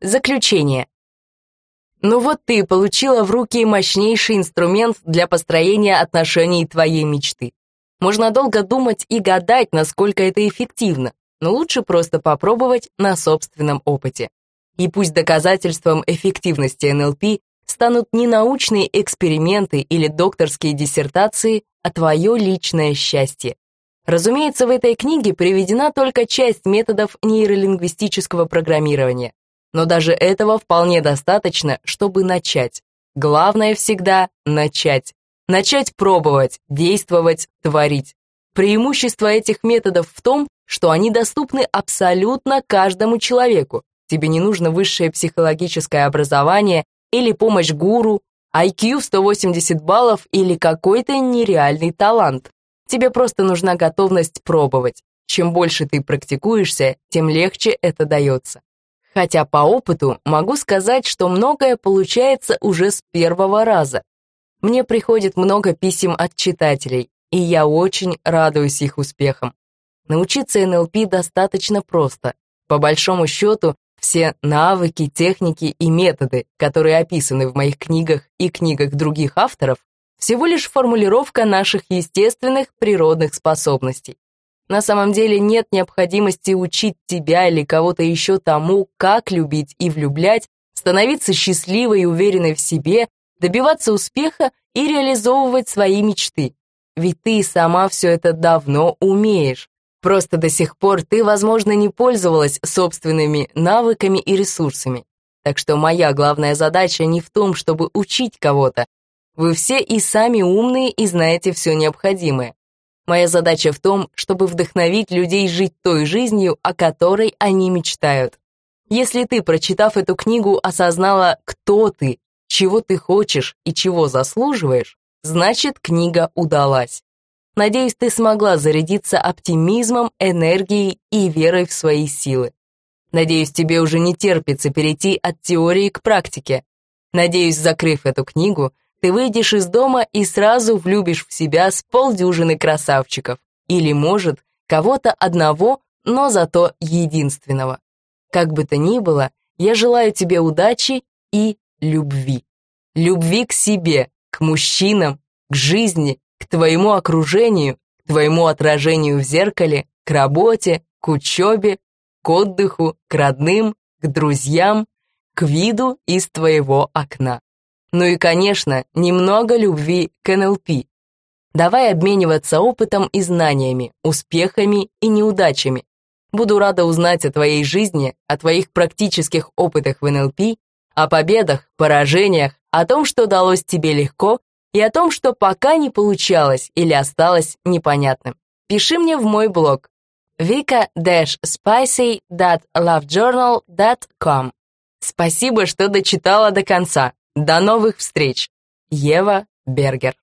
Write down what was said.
Заключение. Ну вот ты получила в руки мощнейший инструмент для построения отношений твоей мечты. Можно долго думать и гадать, насколько это эффективно, но лучше просто попробовать на собственном опыте. И пусть доказательством эффективности НЛП станут не научные эксперименты или докторские диссертации, а твое личное счастье. Разумеется, в этой книге приведена только часть методов нейролингвистического программирования. Но даже этого вполне достаточно, чтобы начать. Главное всегда — начать. Начать пробовать, действовать, творить. Преимущество этих методов в том, что они доступны абсолютно каждому человеку. Тебе не нужно высшее психологическое образование или помощь гуру, IQ 180 баллов или какой-то нереальный талант. Тебе просто нужна готовность пробовать. Чем больше ты практикуешься, тем легче это дается. Хотя по опыту могу сказать, что многое получается уже с первого раза. Мне приходит много писем от читателей, и я очень радуюсь их успехам. Научиться НЛП достаточно просто. По большому счету, все навыки, техники и методы, которые описаны в моих книгах и книгах других авторов, всего лишь формулировка наших естественных природных способностей. На самом деле нет необходимости учить тебя или кого-то еще тому, как любить и влюблять, становиться счастливой и уверенной в себе, добиваться успеха и реализовывать свои мечты. Ведь ты сама все это давно умеешь. Просто до сих пор ты, возможно, не пользовалась собственными навыками и ресурсами. Так что моя главная задача не в том, чтобы учить кого-то. Вы все и сами умные и знаете все необходимое. Моя задача в том, чтобы вдохновить людей жить той жизнью, о которой они мечтают. Если ты, прочитав эту книгу, осознала, кто ты, чего ты хочешь и чего заслуживаешь, значит, книга удалась. Надеюсь, ты смогла зарядиться оптимизмом, энергией и верой в свои силы. Надеюсь, тебе уже не терпится перейти от теории к практике. Надеюсь, закрыв эту книгу, ты выйдешь из дома и сразу влюбишь в себя с полдюжины красавчиков. Или, может, кого-то одного, но зато единственного. Как бы то ни было, я желаю тебе удачи и любви. Любви к себе, к мужчинам, к жизни, к твоему окружению, к твоему отражению в зеркале, к работе, к учебе, к отдыху, к родным, к друзьям, к виду из твоего окна. Ну и, конечно, немного любви к НЛП. Давай обмениваться опытом и знаниями, успехами и неудачами. Буду рада узнать о твоей жизни, о твоих практических опытах в НЛП, о победах, поражениях, о том, что далось тебе легко, и о том, что пока не получалось или осталось непонятным. Пиши мне в мой блог vika-spicy.lovejournal.com Спасибо, что дочитала до конца. До новых встреч. Ева Бергер